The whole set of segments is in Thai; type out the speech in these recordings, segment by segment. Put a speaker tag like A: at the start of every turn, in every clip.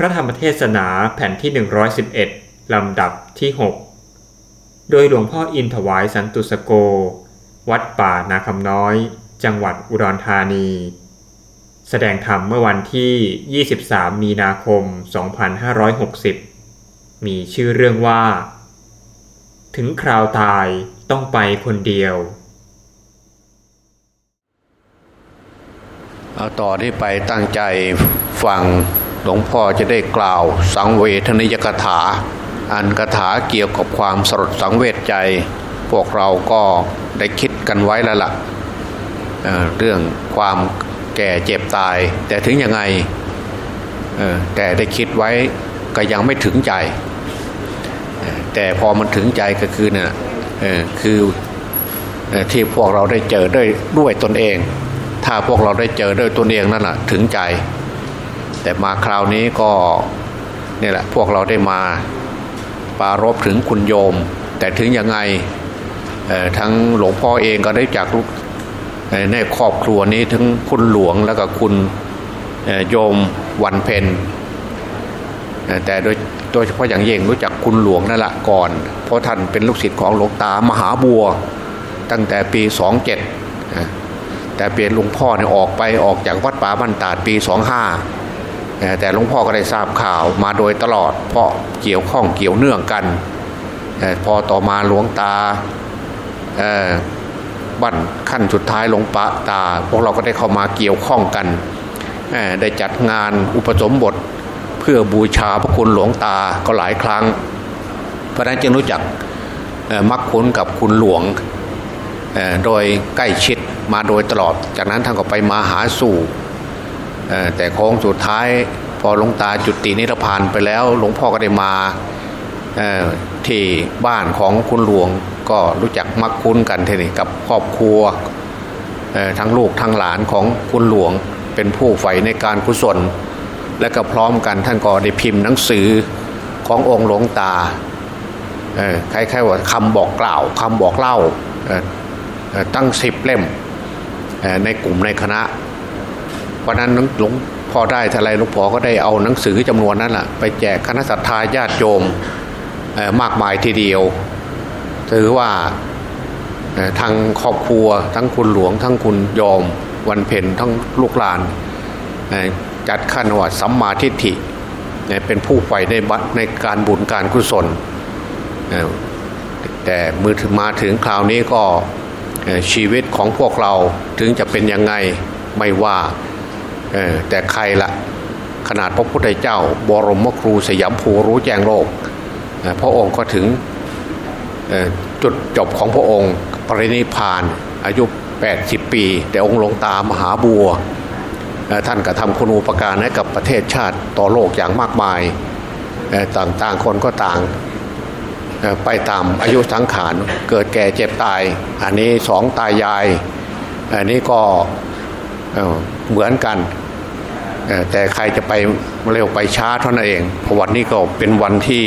A: ระธรรมเทศนาแผ่นที่ 111 ลำดับที่ 6 โดยหลวงพ่ออินถวายสันตุสโก วัดป่านาคำน้อย จังหวัดอุดรธานี แสดงธรรมเมื่อวันที่ 23 มีนาคม 2560 มีชื่อเรื่องว่า ถึงคราวตายต้องไปคนเดียว
B: เอาต่อที่ไปตั้งใจฟัง หลวงพ่อจะได้กล่าวสังเวทนิยกถา อันกถาเกี่ยวกับความสลดสังเวชใจ พวกเราก็ได้คิดกันไว้แล้วละ่ะเเรื่องความแก่เจ็บตาย แต่ถึงยังไงแต่ได้คิดไว้ก็ยังไม่ถึงใจ แต่พอมันถึงใจก็คือเนี่ยคือที่พวกเราได้เจอด้วยด้วยตนเอง ถ้าพวกเราได้เจอด้วยตนเองนั่นแหละถึงใจ แต่มาคราวนี้ก็นี่แหละพวกเราได้มาปารบถึงคุณโยม แต่ถึงยังไงทั้งหลวงพ่อเองก็ได้จากลูกในครอบครัวนี้ทั้งคุณหลวงแล้วก็คุณโยมวันเพนแต่โดยโดยเฉพาะอย่างยิ่งรู้จักคุณหลวงนั่นแหละก่อน เพราะท่านเป็นลูกศิษย์ของหลวงตามหาบัว ตั้งแต่ปีสองเจ็ดแต่เปลี่ยนหลวงพ่อเนี่ยออกไปออกจากวัดป่าบ้านตาดปีสองห้า แต่หลวงพ่อก็ได้ทราบข่าวมาโดยตลอด เพราะเกี่ยวข้องเกี่ยวเนื่องกัน พอต่อมาหลวงตาบั้นขั้นสุดท้ายหลวงปะตา พวกเราก็ได้เข้ามาเกี่ยวข้องกัน ได้จัดงานอุปสมบทเพื่อบูชาพระคุณหลวงตาก็หลายครั้ง เพราะนั้นจึงรู้จักมักคุ้นกับคุณหลวงโดยใกล้ชิดมาโดยตลอด จากนั้นท่านก็ไปมาหาสู่ แต่โค้งสุดท้ายพอหลวงตาจุตินิพพานไปแล้ว หลวงพ่อก็ได้มาที่บ้านของคุณหลวงก็รู้จักมักคุ้นกันทีนี้กับครอบครัวทั้งลูกทั้งหลานของคุณหลวงเป็นผู้ใฝ่ในการกุศล และก็พร้อมกันท่านก็ได้พิมพ์หนังสือขององค์หลวงตาคล้ายๆว่าคำบอกกล่าวคำบอกเล่าตั้งสิบเล่มในกลุ่มในคณะ เพราะนั้นหลวงพ่อได้ทลายหลวงพ่อก็ได้เอาหนังสือจำนวนนั้นแหละไปแจกคณะสัตยาญาติโยมมากมายทีเดียว ถือว่าทางครอบครัวทั้งคุณหลวง ทั้งคุณยอมวันเพ็ญทั้งลูกหลาน จัดขั้นว่าสัมมาทิฏฐิเป็นผู้ใฝ่ในบัตในการบุญการกุศล แต่มือถึงมาถึงคราวนี้ก็ชีวิตของพวกเราถึงจะเป็นยังไงไม่ว่า แต่ใครละขนาดพระพุทธเจ้า บรมครูสยามภูรู้แจ้งโลกพระองค์ก็ถึงจุดจบของพระองค์ปรินิพานอายุ 80 ปี แต่องค์หลวงตามหาบัว ท่านกระทำคุณูปการให้กับประเทศชาติต่อโลกอย่างมากมาย ต่างๆคนก็ต่างไปตามอายุสังขารเกิดแก่เจ็บตาย อันนี้สองตายาย อันนี้ก็เหมือนกัน แต่ใครจะไปเร็วไปช้าเท่านั้นเองเพราะวันนี้ก็เป็นวันที่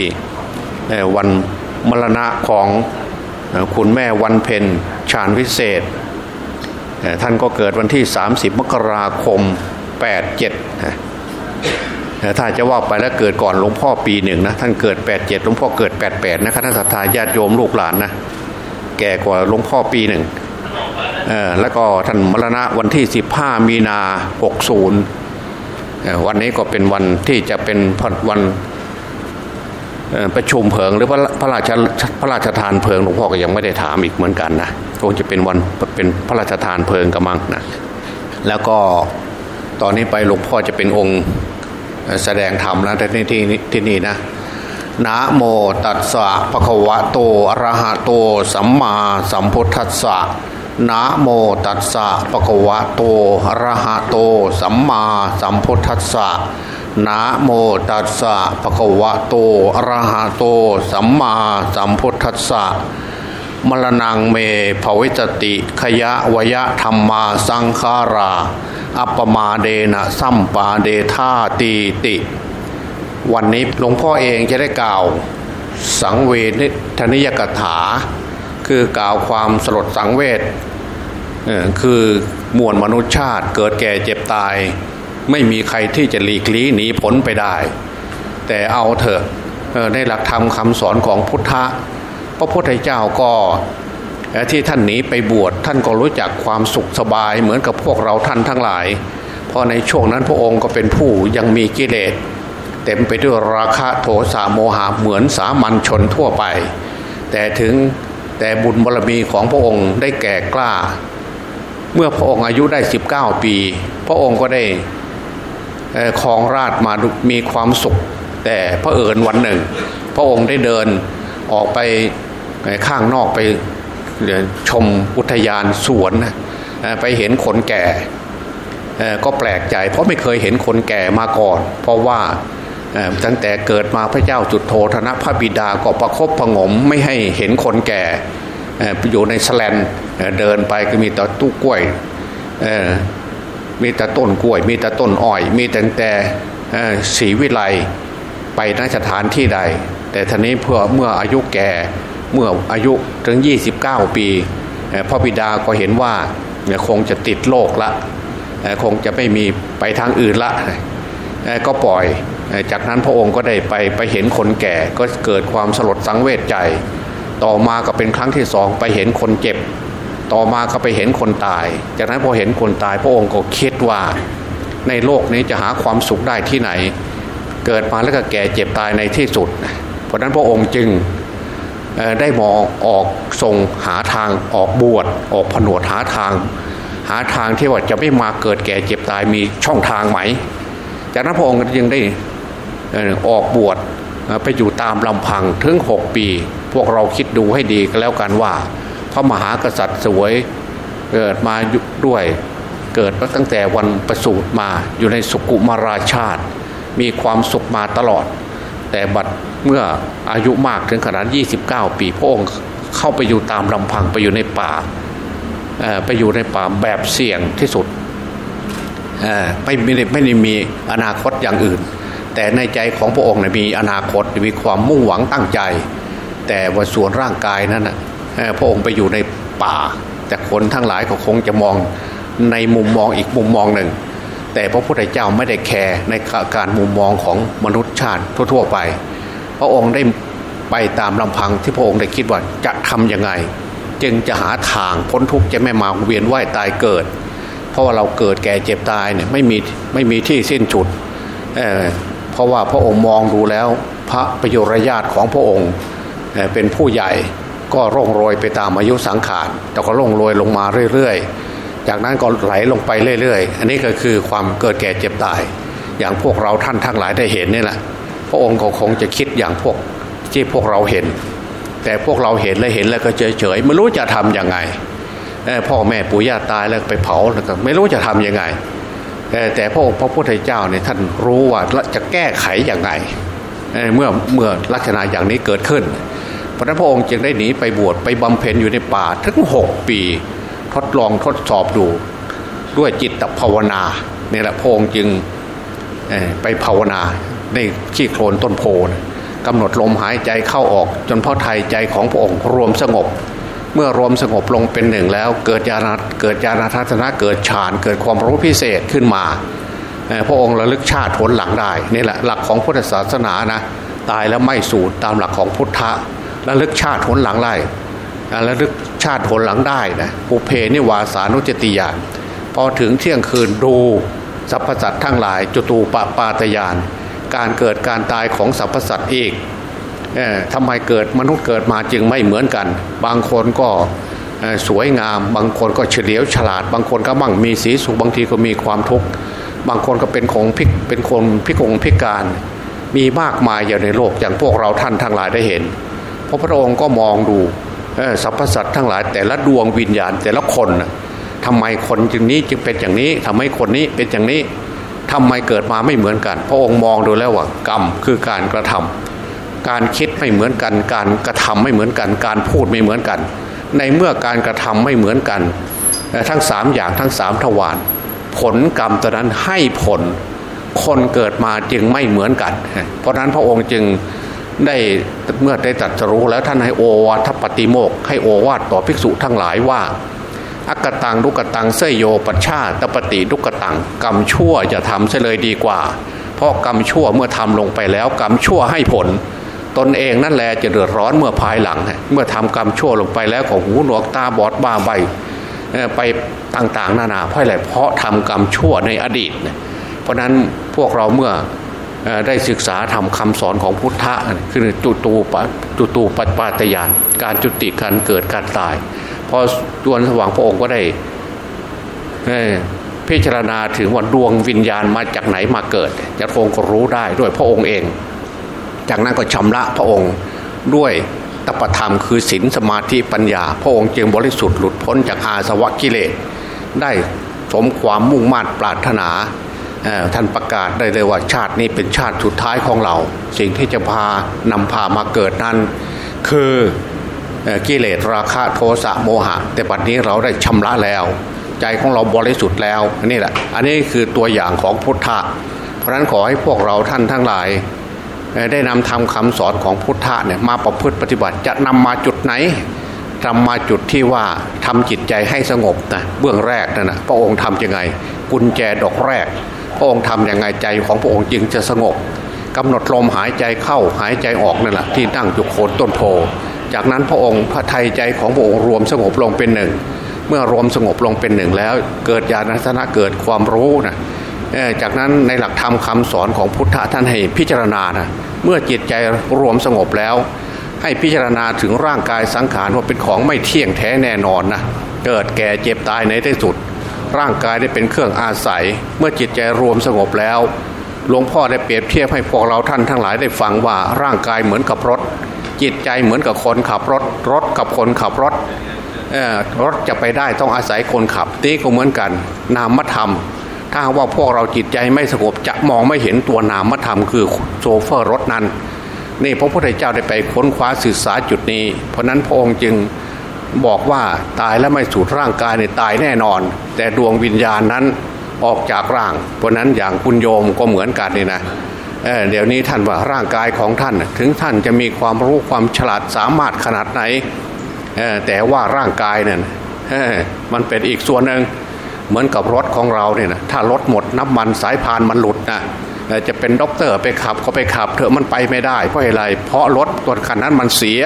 B: วันมรณะของคุณแม่วันเพ็ญชาญวิเศษ ท่านก็เกิดวันที่ 30 มกราคม 87 ถ้าจะว่าไปแล้วเกิดก่อนหลวงพ่อปีหนึ่งนะท่านเกิด8ปดเจ็ดหลวงพ่อเกิด8ปดแปดนะคณะสัตยาญาติโยมลูกหลานนะแก่กว่าหลวงพ่อปีหนึ่งแล้วก็ท่านมรณะวันที่ 15 มีนา 60 วันนี้ก็เป็นวันที่จะเป็นวันประชุมเพลิงหรือพระราชพระราชทานเพลิงหลวงพ่อก็ยังไม่ได้ถามอีกเหมือนกันนะคงจะเป็นวันเป็นพระราชทานเพลิงกระมังนะแล้วก็ตอนนี้ไปหลวงพ่อจะเป็นองค์แสดงธรรมแล้วที่ที่ที่นี่นะนะโมตัสสะภะคะวะโตอะระหะโตสัมมาสัมพุทธัสสะ นะโมตัสสะภะคะวะโตอะระหะโต สัมมาสัมพุทธัสสะนะโมตัสสะภะคะวะโตอะระหะโต สัมมาสัมพุทธัสสะมรณงเมภวิจติขยะวยะธรรมาสังขารา อัปมาเดนะสัมปาเดธาตีติ วันนี้หลวงพ่อเองจะได้กล่าว สังเวทนิยกถา คือกล่าวความสลดสังเวชคือมวลมนุษยชาติเกิดแก่เจ็บตาย ไม่มีใครที่จะหลีกลี่หนีพ้นไปได้ แต่เอาเถอะในหลักธรรมคำสอนของพุทธะพระพุทธเจ้าก็ที่ท่านหนีไปบวชท่านก็รู้จักความสุขสบายเหมือนกับพวกเราท่านทั้งหลาย เพราะในช่วงนั้นพระองค์ก็เป็นผู้ยังมีกิเลสเต็มไปด้วยราคะโทสะโมหะเหมือนสามัญชนทั่วไป แต่ถึง แต่บุญบารรมีของพระองค์ได้แก่กล้า เมื่อพระองค์อายุได้ 19 ปี พระองค์ก็ได้ครองราชมามีความสุข แต่พระเอิญวันหนึ่ง พระองค์ได้เดินออกไปข้างนอกไปชมอุทยานสวนไปเห็นคนแก่ก็แปลกใจ เพราะไม่เคยเห็นคนแก่มาก่อน เพราะว่า ตั้งแต่เกิดมาพระเจ้าจุดโทธนะพระบิดาก็ประคบประงมไม่ให้เห็นคนแก่อยู่ในสแลนเดินไปก็มีแต่ตู้กล้วยมีแต่ต้นกล้วย มีแต่ต้นอ้อย มีแต่แต่สีวิไลไปนสถานที่ใด แต่ทีนี้เพื่อเมื่ออายุแก่เมื่ออายุถึง 29 ปีพ่อบิดาก็เห็นว่าคงจะติดโรคละคงจะไม่มีไปทางอื่นละก็ปล่อย จากนั้นพระองค์ก็ได้ไปไปเห็นคนแก่ก็เกิดความสลดสังเวชใจ ต่อมาก็เป็นครั้งที่สองไปเห็นคนเจ็บ ต่อมาก็ไปเห็นคนตาย จากนั้นพอเห็นคนตายพระองค์ก็คิดว่า ในโลกนี้จะหาความสุขได้ที่ไหน เกิดมาแล้วก็แก่เจ็บตายในที่สุด เพราะนั้นพระองค์จึงได้มองออกทรงหาทางออกบวชออกผนวดหาทาง หาทางที่ว่าจะไม่มาเกิดแก่เจ็บตายมีช่องทางไหม จากนั้นพระองค์ยังได้ ออกบวชไปอยู่ตามลำพังถึงหกปี พวกเราคิดดูให้ดีก็แล้วกันว่า พระมหากษัตริย์สวยเกิดมาด้วยเกิดมาตั้งแต่วันประสูติมาอยู่ในสุกุมาราชาติ มีความสุขมาตลอด แต่บัดเมื่ออายุมากถึงขนาด 29 ปีพระองค์เข้าไปอยู่ตามลำพังไปอยู่ในป่าไปอยู่ในป่าแบบเสี่ยงที่สุดไม่ไม่ได้ไม่ได้มีอนาคตอย่างอื่น แต่ในใจของพระองค์มีอนาคตมีความมุ่งหวังตั้งใจ แต่ว่าส่วนร่างกายนั้นพระองค์ไปอยู่ในป่า แต่คนทั้งหลายก็คงจะมองในมุมมองอีกมุมมองหนึ่ง แต่พระพุทธเจ้าไม่ได้แคร์ในการมุมมองของมนุษย์ชาติทั่ว ๆ ไป พระองค์ได้ไปตามลำพังที่พระองค์ได้คิดว่าจะทํำยังไง จึงจะหาทางพ้นทุกข์จะไม่มาเวียนว่ายตายเกิด เพราะว่าเราเกิดแก่เจ็บตายเนี่ยไม่มีไม่มีที่สิ้นจุด เพราะว่าพระองค์มองดูแล้วพระประโยชน์ญาติของพระองค์เป็นผู้ใหญ่ก็ร่องโรยไปตามอายุสังขารแต่ก็ร่องโรยลงมาเรื่อยๆ จากนั้นก็ไหลลงไปเรื่อยๆ อันนี้ก็คือความเกิดแก่เจ็บตาย อย่างพวกเราท่านทั้งหลายได้เห็นนี่แหละพระองค์ก็คงจะคิดอย่างพวกที่พวกเราเห็น แต่พวกเราเห็นแล้วเห็นแล้วก็เฉยๆไม่รู้จะทํำยังไงพ่อแม่ปู่ย่าตายแล้วไปเผาแล้วก็ไม่รู้จะทํำยังไง แต่พระองค์พระพุทธเจ้าเนี่ยท่านรู้ว่าจะแก้ไขอย่างไรเมื่อเมื่อลักษณะอย่างนี้เกิดขึ้น พระนั้นพระองค์จึงได้หนีไปบวชไปบำเพ็ญอยู่ในป่าถึงหกปี ทดลองทดสอบดู ด้วยจิตภาวนาเนี่ยแหละพระองค์จึงไปภาวนาในขี้โคลนต้นโพนกำหนดลมหายใจเข้าออก จนพระไทยใจของพระองค์รวมสงบ เมื่อรวมสงบลงเป็นหนึ่งแล้ว เกิดญาณเกิดญาณทัศนะเกิดฌานเกิดความรู้พิเศษขึ้นมาพระองค์ระลึกชาติผลหลังได้นี่แหละหลักของพุทธศาสนานะตายแล้วไม่สูญตามหลักของพุทธะระลึกชาติผลหลังได้ระลึกชาติผลหลังได้นะปุเพนิวาสานุจติยานพอถึงเที่ยงคืนดูสรรพสัตว์ทั้งหลายจตูปปาตยาน การเกิดการตายของสรรพสัตว์อีก ทำไมเกิดมนุษย์เกิดมาจึงไม่เหมือนกัน บางคนก็สวยงาม บางคนก็เฉลียวฉลาด บางคนก็มั่งมีสีสุขบางทีก็มีความทุกข์บางคนก็เป็นของพิกเป็นคนพิกงพิการ มีมากมายอยู่ในโลกอย่างพวกเราท่านทั้งหลายได้เห็นพระพุทธองค์ก็มองดูสรรพสัตว์ทั้งหลาย แต่ละดวงวิญญาณแต่ละคนทำไมคนจึงนี้จึงเป็นอย่างนี้ทำไมคนนี้เป็นอย่างนี้ทำไมเกิดมาไม่เหมือนกัน พระองค์มองดูแล้วว่ากรรมคือการกระทำ การคิดไม่เหมือนกัน การกระทำไม่เหมือนกัน การพูดไม่เหมือนกัน ในเมื่อการกระทำไม่เหมือนกัน ทั้งสามอย่างทั้งสามทวารผลกรรมตอนนั้นให้ผลคนเกิดมาจึงไม่เหมือนกัน เพราะนั้นพระองค์จึงได้เมื่อได้ตัดรู้แล้วท่านให้โอวาทปฏิโมกให้โอวาทต่อภิกษุทั้งหลายว่าอักตังลุกตังเสยโยปัชชาตปฏิลุกตังกรรมชั่วจะทำเสเลยดีกว่า เพราะกรรมชั่วเมื่อทำลงไปแล้ว กรรมชั่วให้ผล ตนเองนั่นแหละจะเดือดร้อนเมื่อภายหลัง เมื่อทำกรรมชั่วลงไปแล้วของหูหนวกตาบอดบ้าใบไปต่างๆ นานาเพราะอะไรเพราะทำกรรมชั่วในอดีต เพราะนั้นพวกเราเมื่อได้ศึกษาทำคำสอนของพุทธะคือจุตูปจุตูปปาตยาน การจุติการเกิดการตายพอดวงสว่างพระองค์ก็ได้พิจารณาถึงว่าดวงวิญญาณมาจากไหนมาเกิดจะคงก็รู้ได้ด้วยพระองค์เอง จากนั้นก็ชำระพระองค์ด้วยตปธรรมคือศีลสมาธิปัญญา พระองค์จึงบริสุทธิ์หลุดพ้นจากอาสวะกิเลสได้สมความมุ่งมั่นปรารถนาท่านประกาศได้เลยว่าชาตินี้เป็นชาติสุดท้ายของเรา สิ่งที่จะพานำพามาเกิดนั้น คือกิเลสราคะโทสะโมหะ แต่ปัจจุบันเราได้ชำระแล้ว ใจของเราบริสุทธิ์แล้วนี่แหละ อันนี้คือตัวอย่างของพุทธะเพราะนั้นขอให้พวกเราท่านทั้งหลาย ได้นำทำคำสอนของพุทธะเนี่ยมาประพฤติปฏิบัติจะนำมาจุดไหนทำมาจุดที่ว่าทำจิตใจให้สงบนะเบื้องแรกนั่นนะพระองค์ทำยังไง กุญแจดอกแรก พระองค์ทำยังไงใจของพระองค์จึงจะสงบกำหนดลมหายใจเข้าหายใจออกนั่นแหละที่นั่งจุกโคนต้นโพ จากนั้นพระองค์พระไทยใจของพระองค์รวมสงบลงเป็นหนึ่ง เมื่อรวมสงบลงเป็นหนึ่งแล้ว เกิดญาณทัศนะเกิดความรู้นะ จากนั้นในหลักธรรมคาสอนของพุทธะท่านให้พิจารณานะเมื่อจิตใจรวมสงบแล้ว ให้พิจารณาถึงร่างกายสังขารว่าเป็นของไม่เที่ยงแท้แน่นอนนะเกิดแก่เจ็บตายในที่สุด ร่างกายได้เป็นเครื่องอาศัย เมื่อจิตใจรวมสงบแล้วหลวงพ่อได้เปรียบเทียบให้พวกเราท่านทั้งหลายได้ฟังว่าร่างกายเหมือนกับรถ จิตใจเหมือนกับคนขับรถ รถกับคนขับรถรถจะไปได้ต้องอาศัยคนขับตีก็เหมือนกัน นามธรรม ถ้าว่าพวกเราจิตใจไม่สงบจะมองไม่เห็นตัวนามธรรมคือโซเฟอร์รถนั้น นี่พระพุทธเจ้าได้ไปค้นคว้าศึกษาจุดนี้ เพราะนั้นพระองค์จึงบอกว่าตายแล้วไม่สูดร่างกายเนี่ยตายแน่นอน แต่ดวงวิญญาณนั้นออกจากร่าง เพราะนั้นอย่างคุณโยมก็เหมือนกันนี่นะเเดี๋ยวนี้ท่านว่าร่างกายของท่าน ถึงท่านจะมีความรู้ความฉลาดสามารถขนาดไหนแต่ว่าร่างกายเนี่ยมันเป็นอีกส่วนหนึ่ง เหมือนกับรถของเราเนี่ยนะถ้ารถหมดน้ำมันสายพานมันหลุดนะจะเป็นด็อกเตอร์ไปขับก็ไปขับเถอะมันไปไม่ได้เพราะอะไร เพราะรถตัวคันนั้นมันเสีย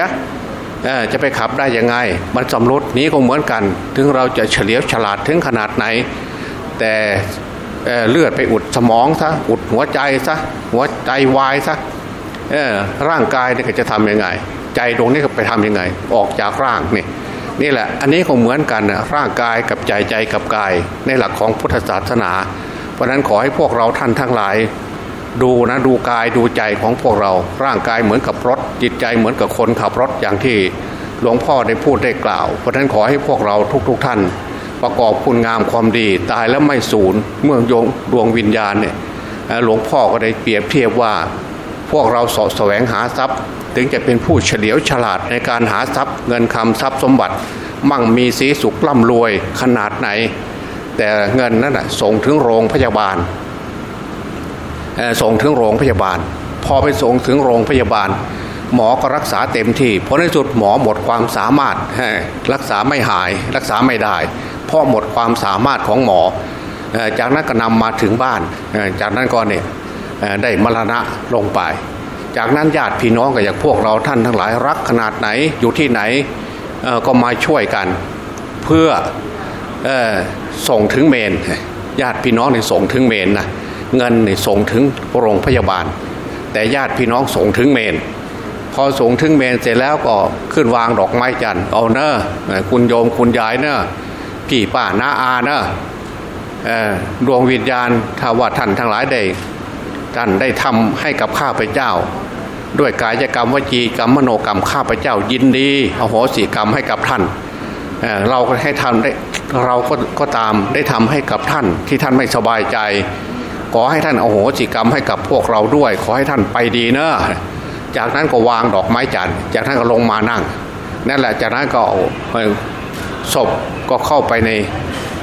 B: จะไปขับได้ยังไง มันสำรุดนี้ก็เหมือนกัน ถึงเราจะเฉลียวฉลาดถึงขนาดไหน แต่เลือดไปอุดสมองซะอุดหัวใจซะหัวใจวายซะร่างกายนี่จะทำยังไง ใจดวงนี้ก็ไปทำยังไง ออกจากร่างนี่ นี่แหละ อันนี้ก็เหมือนกันนะร่างกายกับใจใจกับกาย ในหลักของพุทธศาสนา เพราะนั้นขอให้พวกเราท่านทั้งหลาย ดูนะดูกายดูใจของพวกเรา ร่างกายเหมือนกับรถ จิตใจเหมือนกับคนขับรถอย่างที่หลวงพ่อได้พูดได้กล่าว เพราะฉะนั้นขอให้พวกเราทุกๆทท่าน ประกอบคุณงามความดีตายแล้วไม่สูญเมื่อยงดวงวิญญาณเนี่ยหลวงพ่อก็ได้เปรียบเทียบว่า พวกเราสะแสวงหาทรัพย์ ถึงจะเป็นผู้เฉลียวฉลาดในการหาทรัพย์ เงินคำทรัพย์สมบัติ มั่งมีสีสุขร่ำรวยขนาดไหน แต่เงินนั้นส่งถึงโรงพยาบาลส่งถึงโรงพยาบาล พอไปส่งถึงโรงพยาบาล หมอก็รักษาเต็มที่เพราะในสุดหมอหมดความสามารถรักษาไม่หายรักษาไม่ได้เพราะหมดความสามารถของหมอ จากนั้นก็นำมาถึงบ้านจากนั้นก็เนี่ย ได้มรณะลงไป จากนั้นญาติพี่น้องกับอย่างพวกเราท่านทั้งหลายรักขนาดไหนอยู่ที่ไหนก็มาช่วยกัน เพื่อส่งถึงเมนญาติพี่น้องเนี่ยส่งถึงเมนนะเงินนี่ส่งถึงโรงพยาบาล แต่ญาติพี่น้องส่งถึงเมน พอส่งถึงเมนเสร็จแล้วก็ขึ้นวางดอกไม้จันทร์เอาเนอะคุณโยมคุณยายเนอะพี่ป้าน้าอาเนอะดวงวิญญาณถ้าว่าท่านทั้งหลายได้ ท่านได้ทำให้กับข้าพเจ้า ด้วยกายกรรมวจีกรรมมโนกรรมข้าพเจ้ายินดีอโหสิกรรมให้กับท่านเเราก็ให้ทำได้เราก็ก็ตามได้ทำให้กับท่านที่ท่านไม่สบายใจ ขอให้ท่านอโหสิกรรมให้กับพวกเราด้วย ขอให้ท่านไปดีเนอะจากนั้นก็วางดอกไม้จันทร์จากนั้นก็ลงมานั่งนั่นแหละจากนั้นก็ศพก็เข้าไปใน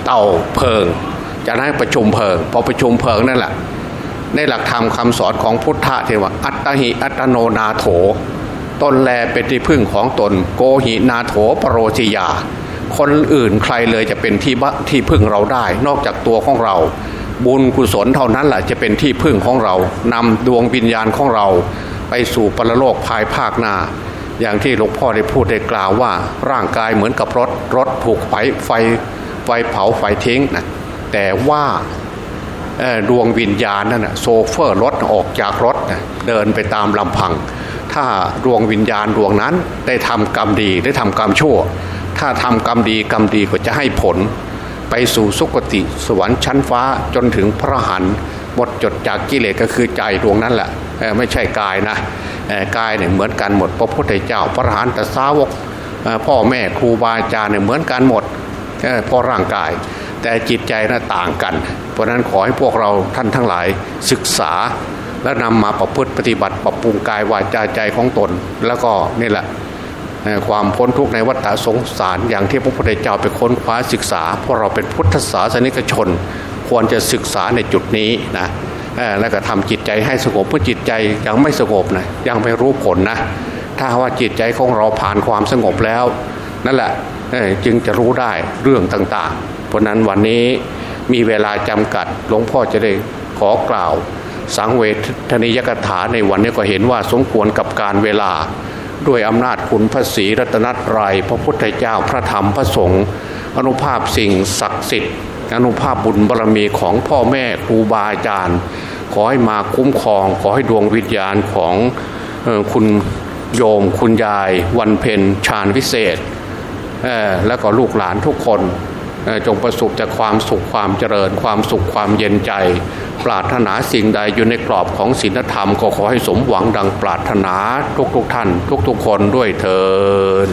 B: เตาเพลิง จากนั้นประชุมเพลิงพอประชุมเพลิงนั่นแหละ ในหลักธรรมคาสอนของพุทธะที่ว่าอัตหิอัตโนนาโถ ตนแลเป็นที่พึ่งของตน โกหินาโถปรโรจิยา คนอื่นใครเลยจะเป็นที่ที่พึ่งเราได้ นอกจากตัวของเราบบุญกุศลเท่านั้นแหละจะเป็นที่พึ่งของเรานำดวงวิญญาณของเรา ไปสู่ปรโลกภายภาคหน้าอย่างที่หลวงพ่อได้พูดได้กล่าวว่า ร่างกายเหมือนกับรถรถถูกไฟไฟไฟเผาไฟทิ้งนะแต่ว่า ดวงวิญญาณนั่นนะโซเฟอร์รถออกจากรถนะเดินไปตามลำพัง ถ้าดวงวิญญาณดวงนั้นได้ทำกรรมดีได้ทำกรรมชั่ว ถ้าทำกรรมดีกรรมดีก็จะให้ผล ไปสู่สุคติสวรรค์ชั้นฟ้าจนถึงพระหันหมดจดจากกิเลสก็คือใจดวงนั้นแหละไม่ใช่กายนะกายเนี่ยเหมือนกันหมดพระพุทธเจ้าพระหันตสาวกพ่อแม่ครูบาอาจารย์เนี่ยเหมือนกันหมดพราะร่างกาย แต่จิตใจน่ะต่างกัน เพราะนั้นขอให้พวกเราท่านทั้งหลายศึกษา และนำมาประพฤติปฏิบัติปรับปรุงกายวาจาใจของตน แล้วก็นี่แหละความพ้นทุกข์ในวัฏสงสารอย่างที่พระพุทธเจ้าไปค้นคว้าศึกษาเพราะเราเป็นพุทธศาสนิกชน ควรจะศึกษาในจุดนี้นะแล้วก็ทำจิตใจให้สงบเพื่อจิตใจยังไม่สงบนะยังไม่รู้ผลนะถ้าว่าจิตใจของเราผ่านความสงบแล้ว นั่นแหละจึงจะรู้ได้เรื่องต่างๆ เพราะนั้นวันนี้มีเวลาจำกัดหลวงพ่อจะได้ขอกล่าว สังเวทนิยกถาในวันนี้ก็เห็นว่าสมควรกับการเวลา ด้วยอำนาจคุณพระศรีรัตนตรยัยพระพุทธเจ้าพระธรรมพระสงฆ์อนุภาพสิ่งศักดิ์สิทธิ์อนุภาพบุญบารรมีของพ่อแม่ครูบาอาจารย์ ขอให้มาคุ้มครอง ขอให้ดวงวิญญาณของคุณโยม คุณยาย วันเพ็ญชาญวิเศษ แล้วก็ลูกหลานทุกคน จงประสบจากความสุขความเจริญ ความสุขความเย็นใจ ปรารถนาสิ่งใดอยู่ในกรอบของศีลธรรมก็ขอให้สมหวังดังปรารถนาทุกๆทท่าน ทุกๆคนด้วยเถิด